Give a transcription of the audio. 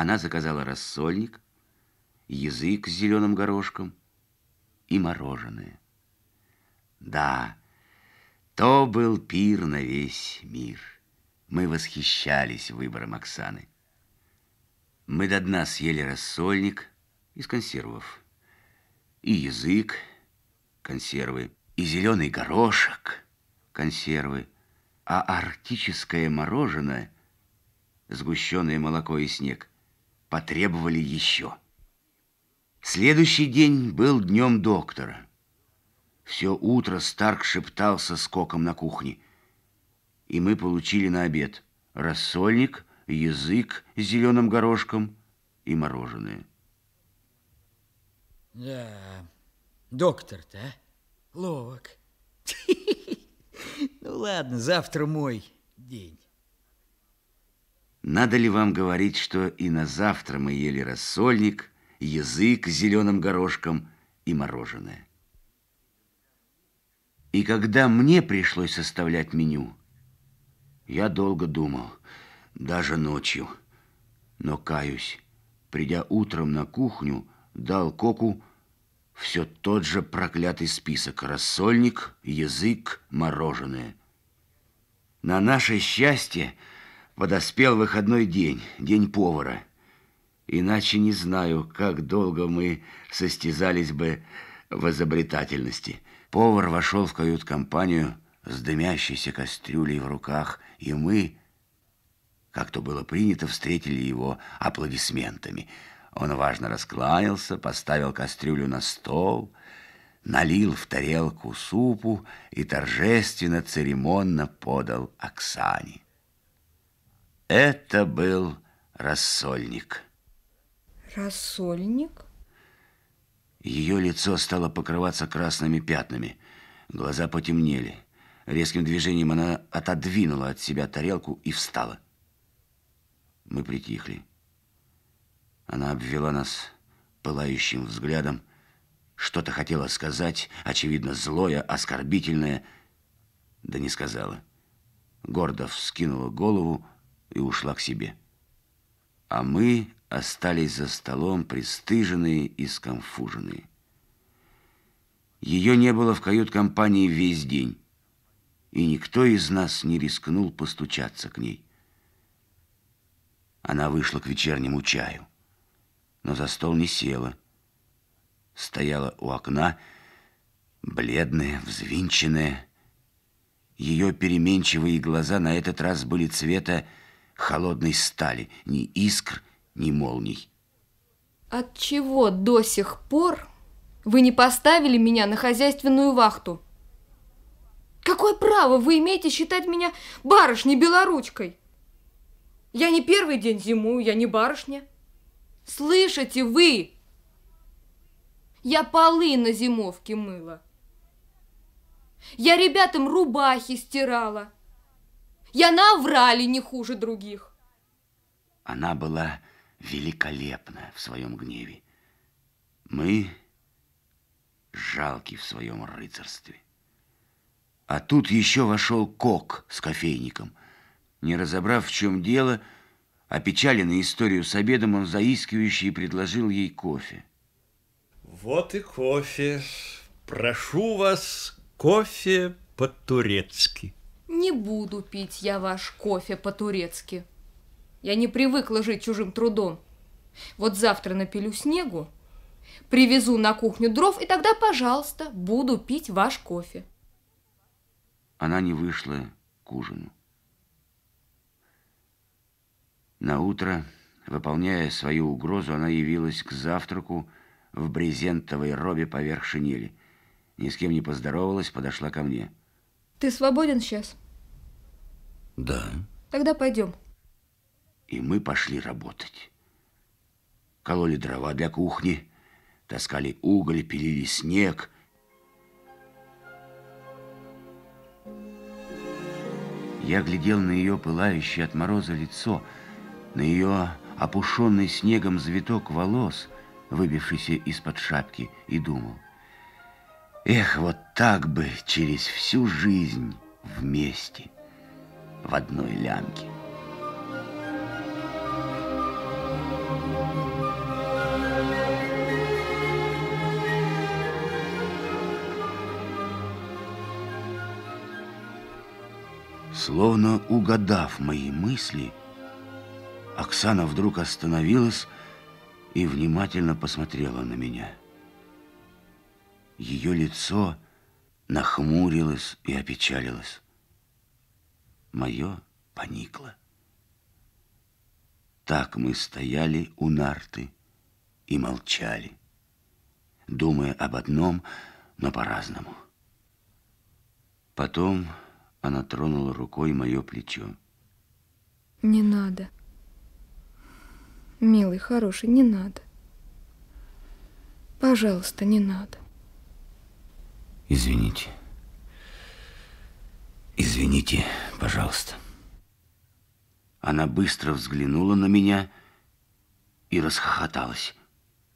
Она заказала рассольник, язык с зеленым горошком и мороженое. Да, то был пир на весь мир. Мы восхищались выбором Оксаны. Мы до дна съели рассольник из консервов, и язык, консервы, и зеленый горошек, консервы, а арктическое мороженое, сгущенное молоко и снег, потребовали еще. Следующий день был днем доктора. Все утро Старк шептался скоком на кухне, и мы получили на обед рассольник – язык с зеленым горошком и мороженое. Да, доктор-то, а? Ловок. Ну ладно, завтра мой день. Надо ли вам говорить, что и на завтра мы ели рассольник, язык с зеленым горошком и мороженое? И когда мне пришлось составлять меню, я долго думал – даже ночью. Но, каюсь, придя утром на кухню, дал Коку все тот же проклятый список. Рассольник, язык, мороженое. На наше счастье подоспел выходной день, день повара. Иначе не знаю, как долго мы состязались бы в изобретательности. Повар вошел в кают-компанию с дымящейся кастрюлей в руках, и мы как то было принято, встретили его аплодисментами. Он важно раскланялся, поставил кастрюлю на стол, налил в тарелку супу и торжественно, церемонно подал Оксане. Это был рассольник. Рассольник? Ее лицо стало покрываться красными пятнами, глаза потемнели. Резким движением она отодвинула от себя тарелку и встала. Мы притихли. Она обвела нас пылающим взглядом, что-то хотела сказать, очевидно, злое, оскорбительное, да не сказала. Гордо вскинула голову и ушла к себе. А мы остались за столом, пристыженные и скомфуженные. Ее не было в кают-компании весь день, и никто из нас не рискнул постучаться к ней. Она вышла к вечернему чаю, но за стол не села. Стояла у окна, бледная, взвинченная. Ее переменчивые глаза на этот раз были цвета холодной стали, ни искр, ни молний. От чего до сих пор вы не поставили меня на хозяйственную вахту? Какое право вы имеете считать меня барышней белоручкой? Я не первый день зимую, я не барышня. Слышите вы? Я полы на зимовке мыла. Я ребятам рубахи стирала. Я наврали не хуже других. Она была великолепна в своем гневе. Мы жалки в своем рыцарстве. А тут еще вошел кок с кофейником – не разобрав, в чем дело, опечаленный историю с обедом, он заискивающий предложил ей кофе. Вот и кофе. Прошу вас, кофе по-турецки. Не буду пить я ваш кофе по-турецки. Я не привыкла жить чужим трудом. Вот завтра напилю снегу, привезу на кухню дров, и тогда, пожалуйста, буду пить ваш кофе. Она не вышла к ужину. На утро, выполняя свою угрозу, она явилась к завтраку в брезентовой робе поверх шинели. Ни с кем не поздоровалась, подошла ко мне. Ты свободен сейчас? Да. Тогда пойдем. И мы пошли работать. Кололи дрова для кухни, таскали уголь, пилили снег. Я глядел на ее пылающее от мороза лицо – на ее опушенный снегом завиток волос, выбившийся из-под шапки, и думал, эх, вот так бы через всю жизнь вместе, в одной лямке. Словно угадав мои мысли, Оксана вдруг остановилась и внимательно посмотрела на меня. Ее лицо нахмурилось и опечалилось. Мое поникло. Так мы стояли у нарты и молчали, думая об одном, но по-разному. Потом она тронула рукой мое плечо. Не надо. Милый, хороший, не надо. Пожалуйста, не надо. Извините. Извините, пожалуйста. Она быстро взглянула на меня и расхохоталась.